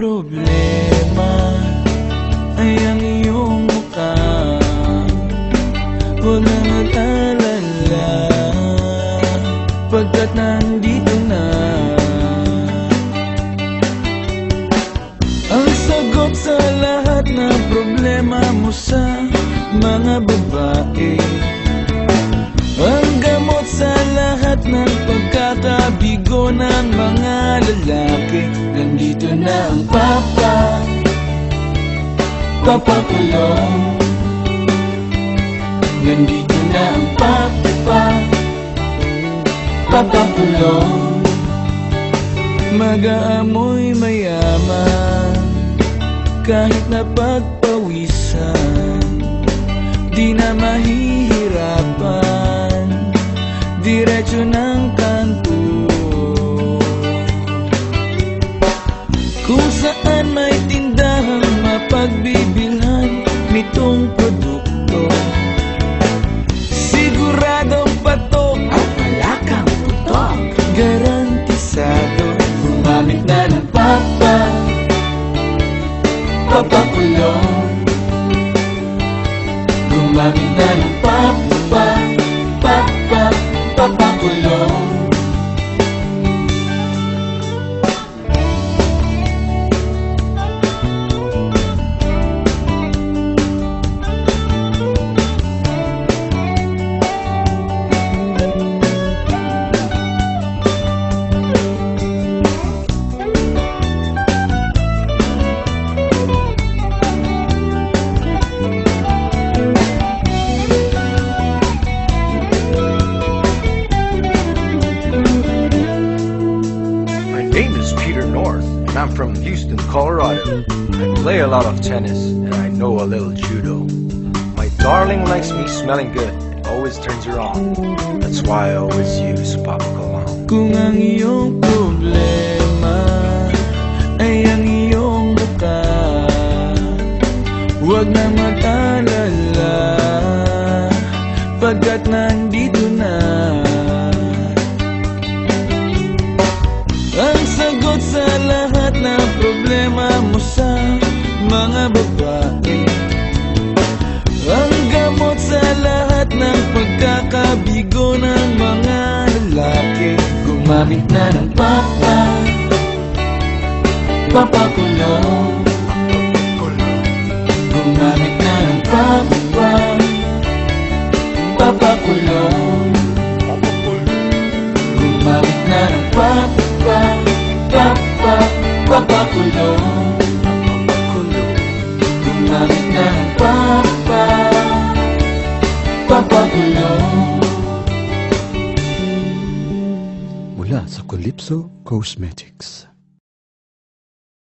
problema ay ang iyong mukha Huwag na mag-alala Pagkat nandito na Ang sagot sa lahat ng problema mo sa mga babae. Ang gamot sa lahat ng pagkakabigo ng mga lalaki na ang papa Papakulong Nandito na ang papa. Papakulong Mag-aamoy mayaman. Kahit na pagpawisan Di na mahihirapan. Diretso ng may tindahang mapagbibilhan Nitong produkto. Siguradong patok At wala kang putok Garantisado Gumamit na ng papa. Papakulong Gumamit na ng papa. Papa Papakulong Peter North, and I'm from Houston, Colorado. I play a lot of tennis, and I know a little judo. My darling likes me smelling good and always turns her on. That's why I always use Papa Cologne. Kung ang iyong problema ay ang iyong muka Huwag na mag-alala Pagkat nandito problema mo sa mga babae. Ang gamot sa lahat ng pagkakabigo ng mga lalaki. Gumamit na ng papa. Papakulong Gumamit na Papakulong Gumamit na ng papa Papakulong Mula sa Calypso Cosmetics.